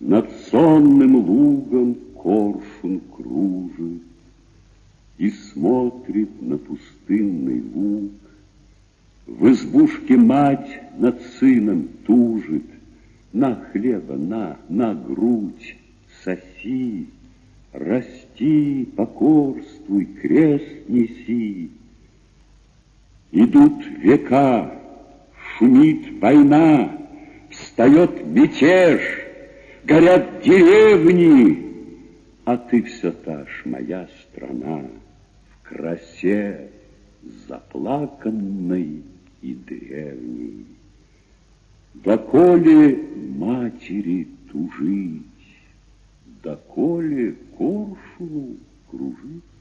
Над сонным лугом коршун кружит И смотрит на пустынный луг. В избушке мать над сыном тужит, На хлеба, на, на грудь, соси, Расти, покорствуй, крест неси. Идут века, шумит война, Встает мятеж, горят деревни, А ты все та ж моя страна В красе заплаканной и древней. Доколе матери тужить, Доколе коршуну кружить?